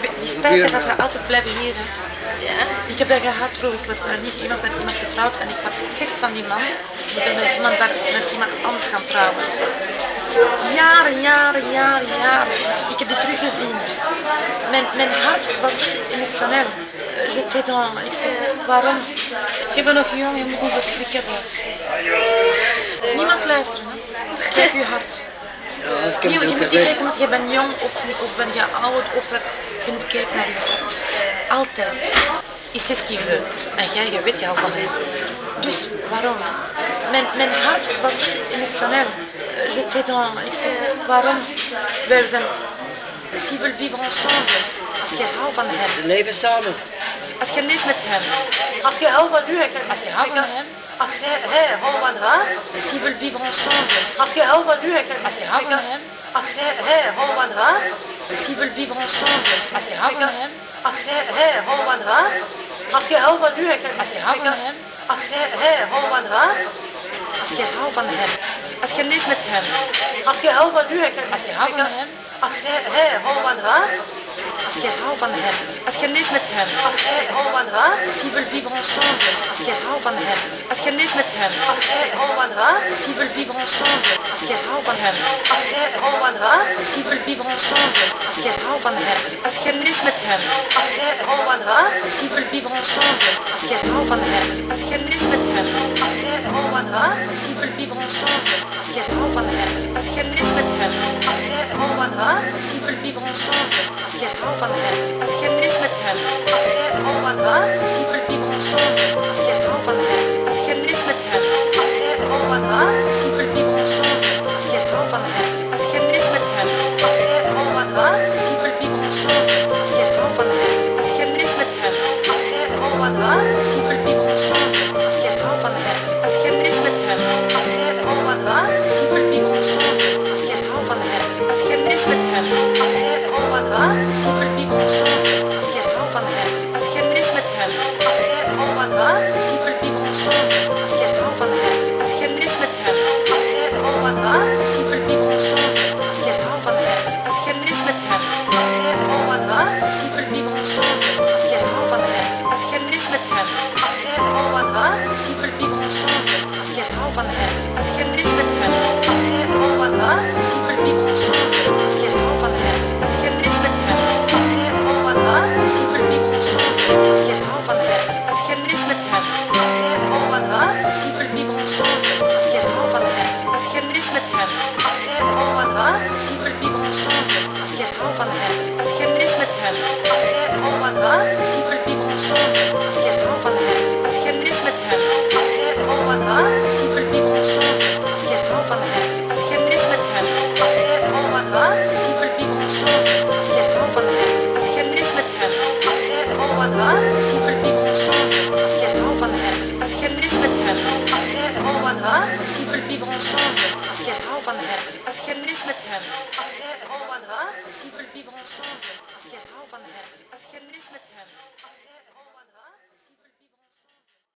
Weet- Die spijt gaat er altijd blijven hier. Hè. Ja. Ik heb dat gehad vroeger. Ik was met niet iemand met iemand getrouwd en ik was gek van die man. Ik ben met iemand, daar, met iemand anders gaan trouwen. Jaren, jaren, jaren, jaren. Ik heb die teruggezien. Mijn, mijn hart was emotioneel. J'étais dans... Ik zei, waarom? Je bent nog jong, je moet niet zo schrik hebben. Niemand luisteren. Hè? Kijk je hart. Ja, ik heb Nee, het je moet niet kijken, want je bent jong of, of ben je oud of er- je moet kijken naar je hart. Altijd. Is qu'il veut. En jij, je weet je al van mij. Dus waarom? Mijn, mijn hart was emotioneel. J'étais dans... Ik zei, waarom? Wij zijn... S'ils veulent vivre ensemble. Als je houdt van hem. We leven samen. Als je leeft met hem. Als je houdt van u Als je houdt van hem. Als hij, hij houdt van haar, S'ils veulent vivre ensemble. als je houdt van u en Als je houdt van hem. als hij, hij houdt van haar, S'ils veulent vivre ensemble. Als je houdt van hem. als hij, hij houdt van haar, als je houdt van u en Als je houdt van hem. als hij, hij houdt van haar, Als je houdt van hem. Als je leeft met hem. als je houdt van u en Als je houdt van hem. als hij, hij houdt van haar, Als je houdt van hem. Als je leeft met hem. als hij van haar, S'ils veulent vivre ensemble. Als je houdt van hem. Als je leeft met hem. als hij van haar, S'ils veulent vivre ensemble. Als je houdt van hem. als hij van haar, S'ils veulent vivre ensemble. Als je houdt van hem. Als je leeft met hem. als hij van veulent vivre ensemble. Als je houdt van hem. Als je leeft met hem. als hij van haar, S'ils veulent vivre ensemble. Als je houdt van hem. Als je leeft met. S'ils veulent vivre ensemble. Als je houdt van haar, S'ils veulent vivre ensemble. Als je houdt van hem. Als je leeft met hem. als hij houdt van haar, S'ils veulent vivre ensemble. Als je houdt van hem. Als je leeft met hem. als hij houdt van haar, S'ils veulent vivre ensemble. Als je houdt van hem. Als je leeft met hem. als hij houdt van haar, S'ils veulent veulent vivre ensemble. Als je houdt van hem. Als je leeft met hem. als hij houdt van haar, veulent vivre ensemble. Als je houdt van hem. Als je leeft met hem. als hij houdt van haar, veulent vivre ensemble. Als je houdt van hem. Als je leeft met hem. als hij houdt van haar, S'ils veulent vivre vivre ensemble. Als je houdt van hem. Als je leeft met hem. als hij houdt van haar, vivre ensemble. Als je houdt van hem. Als je leeft met hem. als